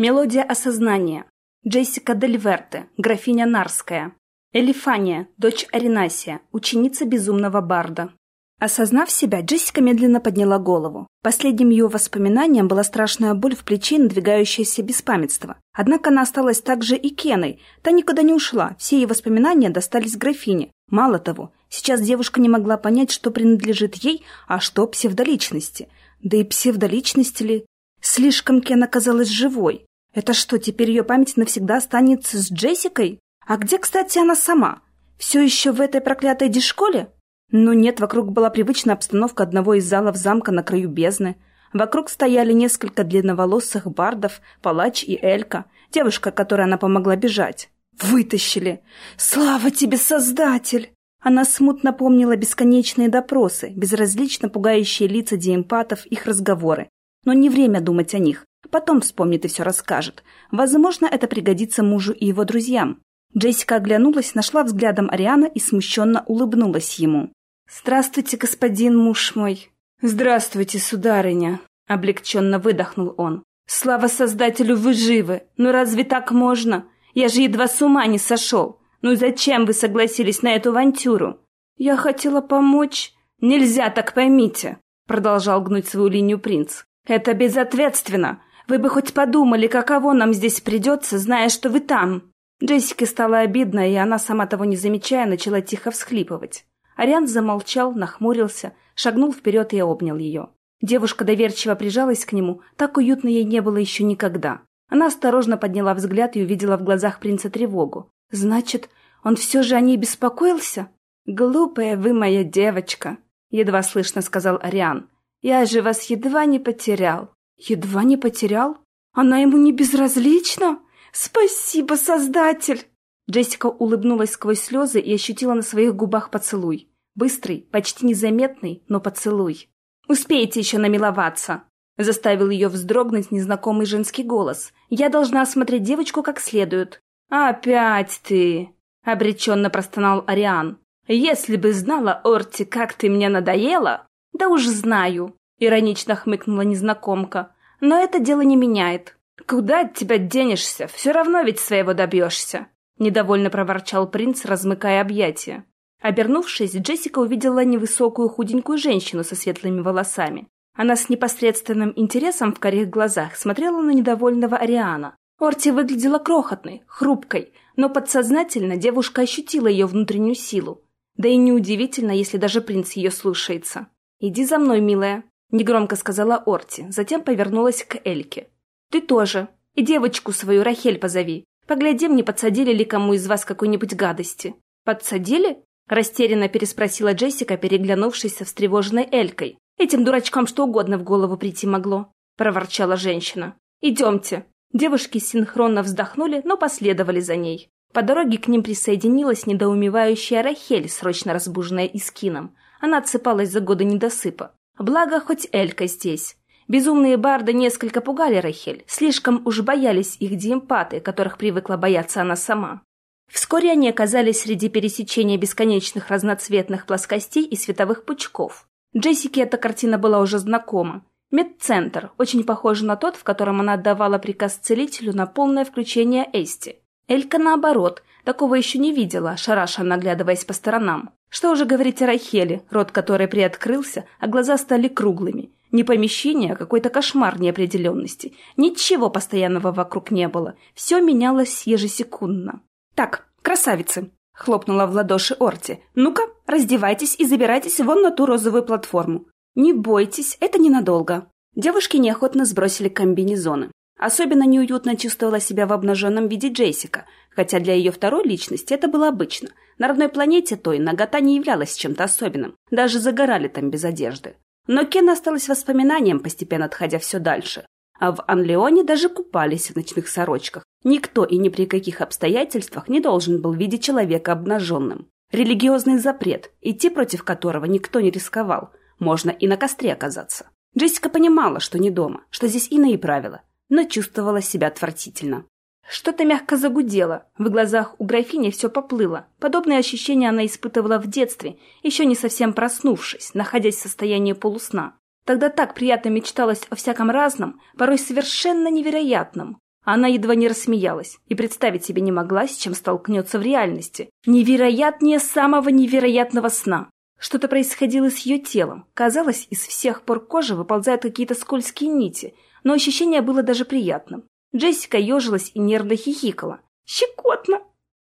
Мелодия осознания. Джессика Дельверте, графиня Нарская. Элифания, дочь Аринасия, ученица безумного барда. Осознав себя, Джессика медленно подняла голову. Последним ее воспоминанием была страшная боль в плече и надвигающееся беспамятство. Однако она осталась также и Кеной. Та никуда не ушла, все ее воспоминания достались графине. Мало того, сейчас девушка не могла понять, что принадлежит ей, а что псевдоличности. Да и псевдоличности ли? Слишком Кен оказалась живой. Это что, теперь ее память навсегда останется с Джессикой? А где, кстати, она сама? Все еще в этой проклятой дешколе? Но нет, вокруг была привычная обстановка одного из залов замка на краю бездны. Вокруг стояли несколько длинноволосых бардов, палач и Элька, девушка, которой она помогла бежать. Вытащили! Слава тебе, Создатель! Она смутно помнила бесконечные допросы, безразлично пугающие лица диэмпатов, их разговоры. Но не время думать о них. Потом вспомнит и все расскажет. Возможно, это пригодится мужу и его друзьям. Джессика оглянулась, нашла взглядом Ариана и смущенно улыбнулась ему. «Здравствуйте, господин муж мой!» «Здравствуйте, сударыня!» — облегченно выдохнул он. «Слава Создателю, вы живы! Ну разве так можно? Я же едва с ума не сошел! Ну зачем вы согласились на эту авантюру?» «Я хотела помочь...» «Нельзя так, поймите!» — продолжал гнуть свою линию принц. «Это безответственно! Вы бы хоть подумали, каково нам здесь придется, зная, что вы там!» Джессике стало обидно, и она, сама того не замечая, начала тихо всхлипывать. Ариан замолчал, нахмурился, шагнул вперед и обнял ее. Девушка доверчиво прижалась к нему, так уютно ей не было еще никогда. Она осторожно подняла взгляд и увидела в глазах принца тревогу. «Значит, он все же о ней беспокоился?» «Глупая вы моя девочка», — едва слышно сказал Ариан. «Я же вас едва не потерял». «Едва не потерял? Она ему не безразлична? Спасибо, Создатель!» Джессика улыбнулась сквозь слезы и ощутила на своих губах поцелуй. Быстрый, почти незаметный, но поцелуй. «Успеете еще намиловаться!» Заставил ее вздрогнуть незнакомый женский голос. «Я должна осмотреть девочку как следует». «Опять ты!» — обреченно простонал Ариан. «Если бы знала, Орти, как ты мне надоела!» «Да уж знаю!» — иронично хмыкнула незнакомка. «Но это дело не меняет. Куда от тебя денешься? Все равно ведь своего добьешься!» Недовольно проворчал принц, размыкая объятия. Обернувшись, Джессика увидела невысокую худенькую женщину со светлыми волосами. Она с непосредственным интересом в корих глазах смотрела на недовольного Ариана. Орти выглядела крохотной, хрупкой, но подсознательно девушка ощутила ее внутреннюю силу. Да и неудивительно, если даже принц ее слушается. «Иди за мной, милая», — негромко сказала Орти, затем повернулась к Эльке. «Ты тоже. И девочку свою Рахель позови. Поглядим, не подсадили ли кому из вас какой-нибудь гадости. Подсадили? Растерянно переспросила Джессика, переглянувшись со встревоженной Элькой. Этим дурачкам что угодно в голову прийти могло, проворчала женщина. Идемте. Девушки синхронно вздохнули, но последовали за ней. По дороге к ним присоединилась недоумевающая Рахель, срочно разбуженная Искином. Она отсыпалась за годы недосыпа. Благо, хоть Элька здесь. Безумные барды несколько пугали Рахель, слишком уж боялись их диэмпаты, которых привыкла бояться она сама. Вскоре они оказались среди пересечения бесконечных разноцветных плоскостей и световых пучков. Джессике эта картина была уже знакома. Медцентр, очень похожий на тот, в котором она отдавала приказ целителю на полное включение Эсти. Элька, наоборот, такого еще не видела, шараша наглядываясь по сторонам. Что уже говорить о Рахеле, рот которой приоткрылся, а глаза стали круглыми, не помещение, а какой-то кошмар неопределенности. Ничего постоянного вокруг не было. Все менялось ежесекундно. «Так, красавицы!» — хлопнула в ладоши Орти. «Ну-ка, раздевайтесь и забирайтесь вон на ту розовую платформу. Не бойтесь, это ненадолго». Девушки неохотно сбросили комбинезоны. Особенно неуютно чувствовала себя в обнаженном виде Джессика, хотя для ее второй личности это было обычно. На родной планете той нагота не являлась чем-то особенным. Даже загорали там без одежды. Но Кен осталось воспоминанием, постепенно отходя все дальше. А в Анлеоне даже купались в ночных сорочках. Никто и ни при каких обстоятельствах не должен был видеть человека обнаженным. Религиозный запрет, идти против которого никто не рисковал. Можно и на костре оказаться. Джессика понимала, что не дома, что здесь иные правила, но чувствовала себя отвратительно. Что-то мягко загудело, в глазах у графини все поплыло. Подобные ощущения она испытывала в детстве, еще не совсем проснувшись, находясь в состоянии полусна. Тогда так приятно мечталось о всяком разном, порой совершенно невероятном. Она едва не рассмеялась и представить себе не могла, с чем столкнется в реальности. Невероятнее самого невероятного сна. Что-то происходило с ее телом. Казалось, из всех пор кожи выползают какие-то скользкие нити, но ощущение было даже приятным. Джессика ежилась и нервно хихикала. «Щекотно!»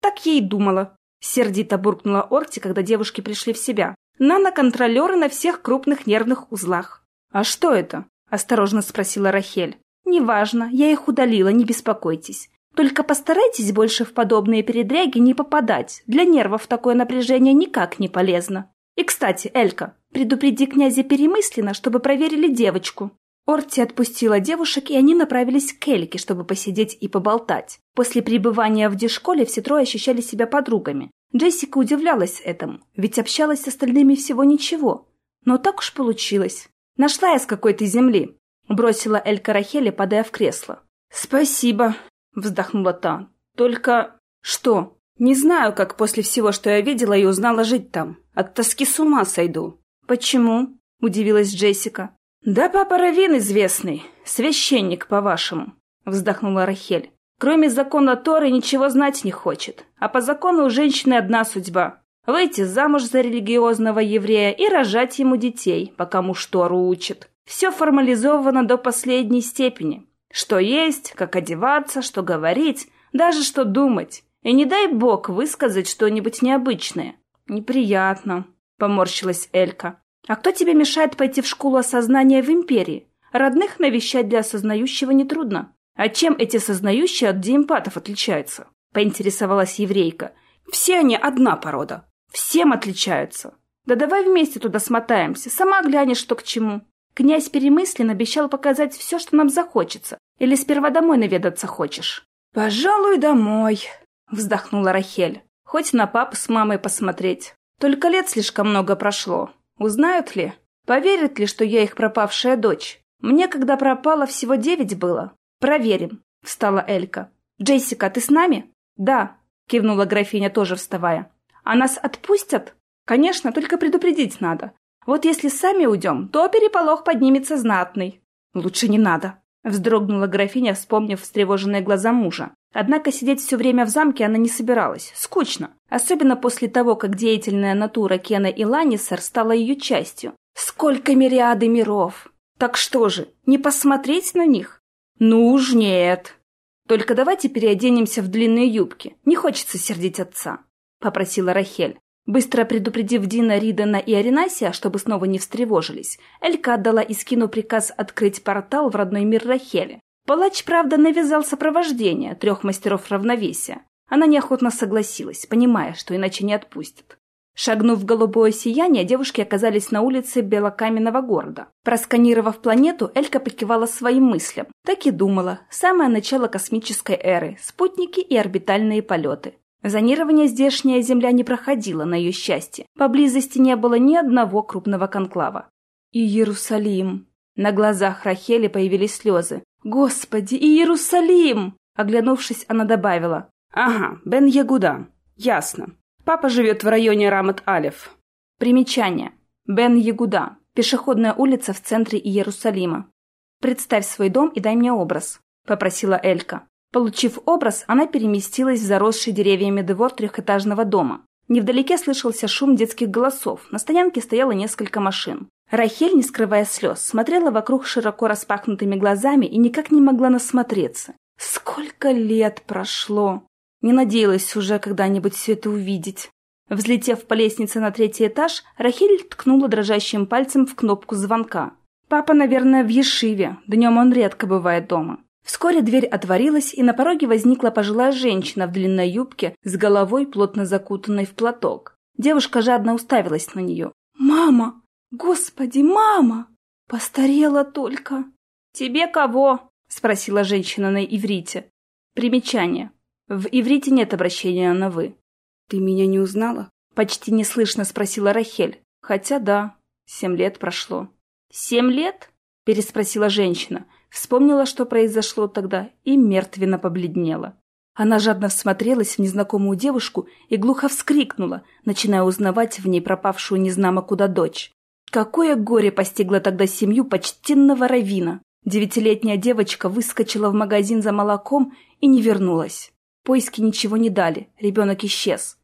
«Так я и думала!» Сердито буркнула Орти, когда девушки пришли в себя. «Наноконтролеры на всех крупных нервных узлах». «А что это?» – осторожно спросила Рахель. «Неважно, я их удалила, не беспокойтесь. Только постарайтесь больше в подобные передряги не попадать. Для нервов такое напряжение никак не полезно. И, кстати, Элька, предупреди князя Перемыслина, чтобы проверили девочку. Орти отпустила девушек, и они направились к Эльке, чтобы посидеть и поболтать. После пребывания в дешколе все трое ощущали себя подругами. Джессика удивлялась этому, ведь общалась с остальными всего ничего. Но так уж получилось. «Нашла я с какой-то земли», — бросила Элька Рахеле, падая в кресло. «Спасибо», — вздохнула та. «Только...» «Что?» «Не знаю, как после всего, что я видела и узнала жить там. От тоски с ума сойду». «Почему?» — удивилась Джессика. «Да папа Равин известный, священник, по-вашему», — вздохнула Рахель. «Кроме закона Торы ничего знать не хочет, а по закону у женщины одна судьба — выйти замуж за религиозного еврея и рожать ему детей, пока муж Тору учит. Все формализовано до последней степени. Что есть, как одеваться, что говорить, даже что думать. И не дай бог высказать что-нибудь необычное. Неприятно», — поморщилась Элька. А кто тебе мешает пойти в школу осознания в империи? Родных навещать для осознающего нетрудно. А чем эти сознающие от диэмпатов отличаются? Поинтересовалась еврейка. Все они одна порода. Всем отличаются. Да давай вместе туда смотаемся, сама глянешь, что к чему. Князь Перемыслен обещал показать все, что нам захочется. Или сперва домой наведаться хочешь? Пожалуй, домой, вздохнула Рахель. Хоть на папу с мамой посмотреть. Только лет слишком много прошло. Узнают ли? Поверят ли, что я их пропавшая дочь? Мне, когда пропала, всего девять было. Проверим, — встала Элька. Джессика, ты с нами? Да, — кивнула графиня, тоже вставая. А нас отпустят? Конечно, только предупредить надо. Вот если сами уйдем, то переполох поднимется знатный. Лучше не надо, — вздрогнула графиня, вспомнив встревоженные глаза мужа. Однако сидеть все время в замке она не собиралась. Скучно. Особенно после того, как деятельная натура Кена и Ланнисер стала ее частью. Сколько мириады миров! Так что же, не посмотреть на них? Ну уж нет. Только давайте переоденемся в длинные юбки. Не хочется сердить отца, — попросила Рахель. Быстро предупредив Дина, Ридана и Аринасия, чтобы снова не встревожились, Элька отдала Искину приказ открыть портал в родной мир Рахели. Палач, правда, навязал сопровождение трех мастеров равновесия. Она неохотно согласилась, понимая, что иначе не отпустят. Шагнув в голубое сияние, девушки оказались на улице белокаменного города. Просканировав планету, Элька покивала своим мыслям. Так и думала. Самое начало космической эры, спутники и орбитальные полеты. Зонирование здешняя Земля не проходила, на ее счастье. Поблизости не было ни одного крупного конклава. И Иерусалим. На глазах Рахели появились слезы. «Господи, Иерусалим!» Оглянувшись, она добавила. «Ага, Бен Ягуда. Ясно. Папа живет в районе Рамат-Алев». Примечание. Бен Ягуда. Пешеходная улица в центре Иерусалима. «Представь свой дом и дай мне образ», — попросила Элька. Получив образ, она переместилась в заросший деревьями двор трехэтажного дома. Невдалеке слышался шум детских голосов, на стоянке стояло несколько машин. Рахель, не скрывая слез, смотрела вокруг широко распахнутыми глазами и никак не могла насмотреться. Сколько лет прошло! Не надеялась уже когда-нибудь все это увидеть. Взлетев по лестнице на третий этаж, Рахель ткнула дрожащим пальцем в кнопку звонка. Папа, наверное, в Ешиве, днем он редко бывает дома. Вскоре дверь отворилась, и на пороге возникла пожилая женщина в длинной юбке с головой, плотно закутанной в платок. Девушка жадно уставилась на нее. «Мама!» «Господи, мама! Постарела только!» «Тебе кого?» — спросила женщина на иврите. Примечание. В иврите нет обращения на «вы». «Ты меня не узнала?» — почти неслышно спросила Рахель. Хотя да, семь лет прошло. «Семь лет?» — переспросила женщина. Вспомнила, что произошло тогда, и мертвенно побледнела. Она жадно всмотрелась в незнакомую девушку и глухо вскрикнула, начиная узнавать в ней пропавшую незнамо куда дочь. Какое горе постигло тогда семью почтенного Равина! Девятилетняя девочка выскочила в магазин за молоком и не вернулась. Поиски ничего не дали, ребенок исчез.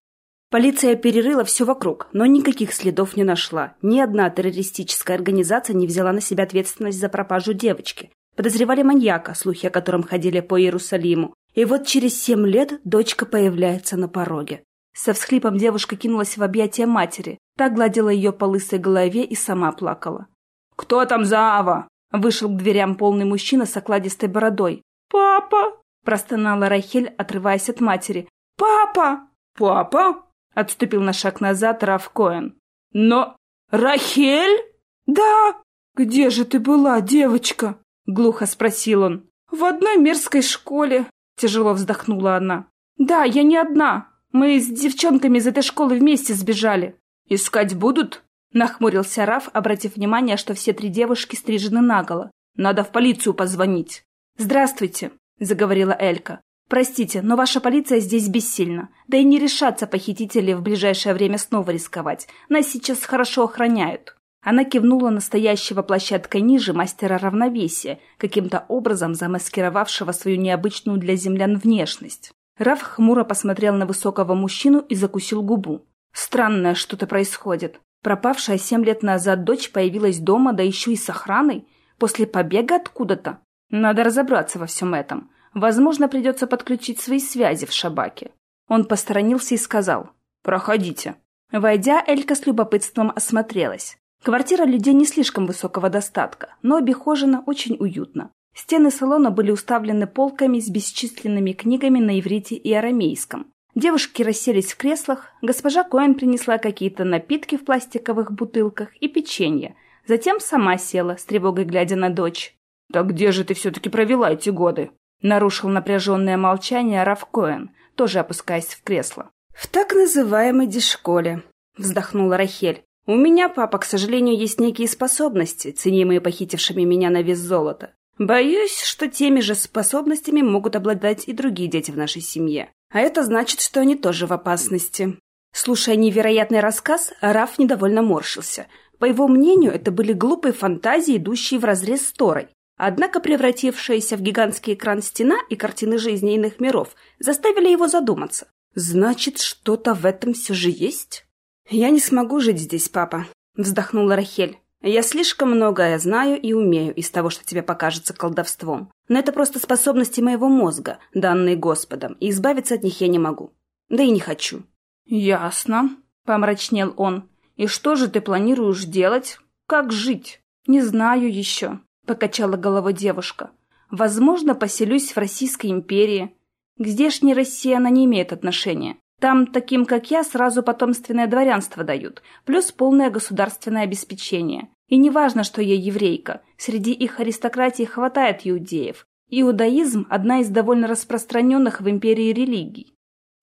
Полиция перерыла все вокруг, но никаких следов не нашла. Ни одна террористическая организация не взяла на себя ответственность за пропажу девочки. Подозревали маньяка, слухи о котором ходили по Иерусалиму. И вот через семь лет дочка появляется на пороге. Со всхлипом девушка кинулась в объятия матери. Та гладила ее по лысой голове и сама плакала. «Кто там за Ава?» Вышел к дверям полный мужчина с окладистой бородой. «Папа!» – простонала Рахель, отрываясь от матери. «Папа!» «Папа?» – отступил на шаг назад Раф Коэн. «Но... Рахель?» «Да!» «Где же ты была, девочка?» – глухо спросил он. «В одной мерзкой школе», – тяжело вздохнула она. «Да, я не одна. Мы с девчонками из этой школы вместе сбежали». «Искать будут?» Нахмурился Раф, обратив внимание, что все три девушки стрижены наголо. «Надо в полицию позвонить». «Здравствуйте», — заговорила Элька. «Простите, но ваша полиция здесь бессильна. Да и не решатся похитители в ближайшее время снова рисковать. Нас сейчас хорошо охраняют». Она кивнула настоящего площадкой ниже мастера равновесия, каким-то образом замаскировавшего свою необычную для землян внешность. Раф хмуро посмотрел на высокого мужчину и закусил губу. «Странное что-то происходит. Пропавшая семь лет назад дочь появилась дома, да еще и с охраной, после побега откуда-то. Надо разобраться во всем этом. Возможно, придется подключить свои связи в шабаке. Он посторонился и сказал «Проходите». Войдя, Элька с любопытством осмотрелась. Квартира людей не слишком высокого достатка, но обихожена очень уютно. Стены салона были уставлены полками с бесчисленными книгами на иврите и арамейском. Девушки расселись в креслах, госпожа Коэн принесла какие-то напитки в пластиковых бутылках и печенье. Затем сама села, с тревогой глядя на дочь. «Так где же ты все-таки провела эти годы?» Нарушил напряженное молчание Раф Коэн, тоже опускаясь в кресло. «В так называемой дешколе», — вздохнула Рахель. «У меня, папа, к сожалению, есть некие способности, ценимые похитившими меня на вес золота. Боюсь, что теми же способностями могут обладать и другие дети в нашей семье. А это значит, что они тоже в опасности. Слушая невероятный рассказ, Раф недовольно морщился. По его мнению, это были глупые фантазии, идущие вразрез с Торой. Однако превратившаяся в гигантский экран стена и картины жизни иных миров заставили его задуматься. «Значит, что-то в этом все же есть?» «Я не смогу жить здесь, папа», — вздохнула Рахель. Я слишком многое знаю и умею из того, что тебе покажется колдовством. Но это просто способности моего мозга, данные Господом, и избавиться от них я не могу. Да и не хочу». «Ясно», — помрачнел он. «И что же ты планируешь делать? Как жить?» «Не знаю еще», — покачала головой девушка. «Возможно, поселюсь в Российской империи. К здешней России она не имеет отношения. Там таким, как я, сразу потомственное дворянство дают, плюс полное государственное обеспечение. И не важно, что я еврейка, среди их аристократии хватает иудеев. Иудаизм – одна из довольно распространенных в империи религий.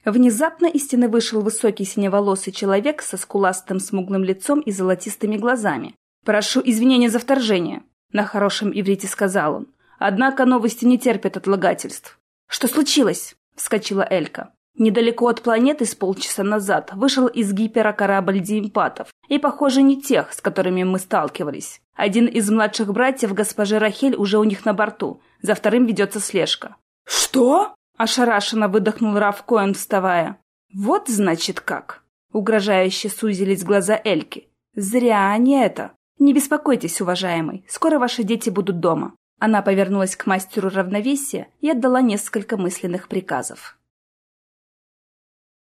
Внезапно из стены вышел высокий синеволосый человек со скуластым смуглым лицом и золотистыми глазами. «Прошу извинения за вторжение», – на хорошем иврите сказал он. «Однако новости не терпят отлагательств». «Что случилось?» – вскочила Элька. Недалеко от планеты с полчаса назад вышел из гипера корабль Диэмпатов, и, похоже, не тех, с которыми мы сталкивались. Один из младших братьев госпожи Рахель уже у них на борту, за вторым ведется слежка. «Что?» – ошарашенно выдохнул Раф Коэн, вставая. «Вот, значит, как!» – угрожающе сузились глаза Эльки. «Зря они это. Не беспокойтесь, уважаемый, скоро ваши дети будут дома». Она повернулась к мастеру равновесия и отдала несколько мысленных приказов.